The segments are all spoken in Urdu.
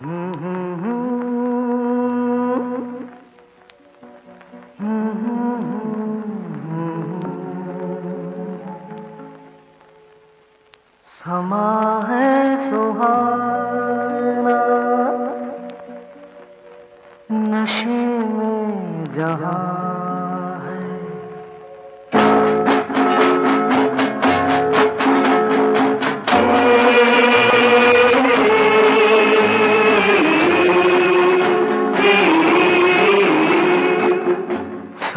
سما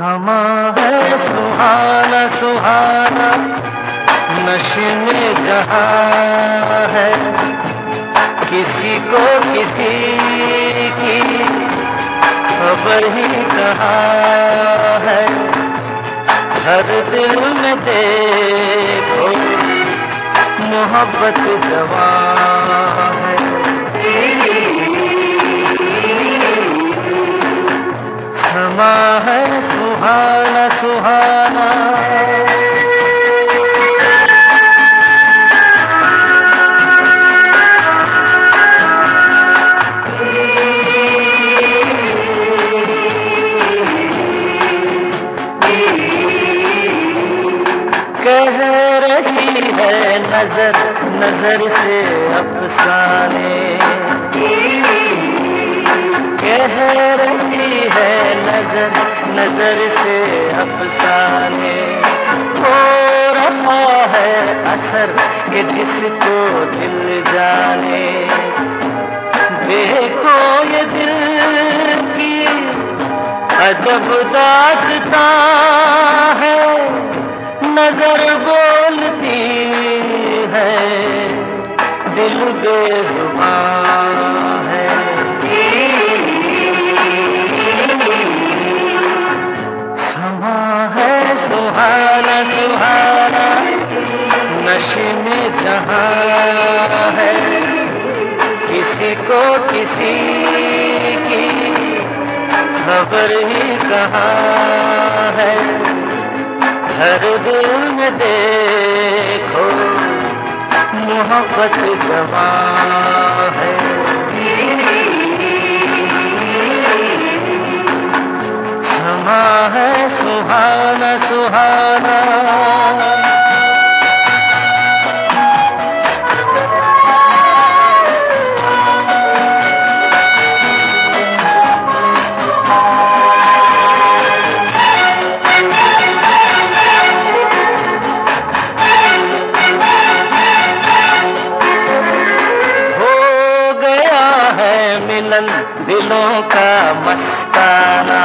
سما ہے سہانا سہانا، نشے میں جہاں ہے۔ کسی کو کسی کی خبر ہی کہاں ہے؟ ہر دل میں دیکھو، محبت جوان ہے۔ سما ہے سہانا سہانا۔ کہہ رہی ہے نظر نظر سے افسانے۔ کہہ ہے نظر نظر سے افسانے۔ ہو رہا ہے اثر کہ جس کو دل جانے۔ دیکھو یہ دل کی عجب داستان ہے۔ نظر بولتی ہے دل بے زبان۔ سہانا سہانا نشے میں جہاں ہے، کسی کو کسی کی خبر ہی کہاں ہے؟ ہر دل میں دیکھو، محبت جوان ہے۔ سہانا سہانا ہو گیا ہے ملن دلوں کا مستانہ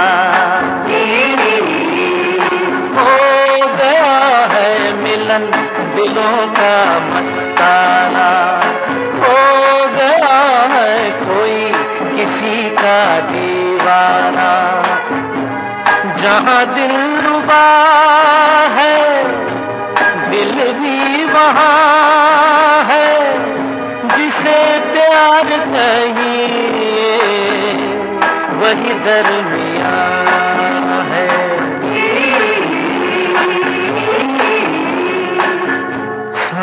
دلوں کا مستانہ ہو گیا ہے کوئی کسی کا دیوانہ۔ جہاں دل ربا ہے، دل بھی وہاں ہے۔ جسے پیار کہیں وہی درمیان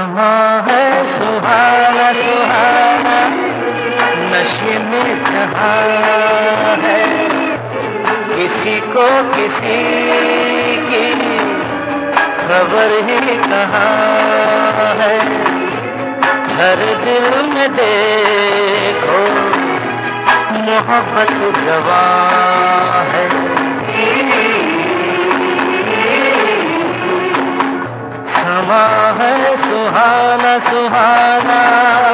سما ہے سہانا سہانا نشے میں جہاں ہے۔ کسی کو کسی کی خبر ہی کہاں ہے؟ ہر دل میں دیکھو، محبت جوان ہے سما ہے۔ سہانا سہانا۔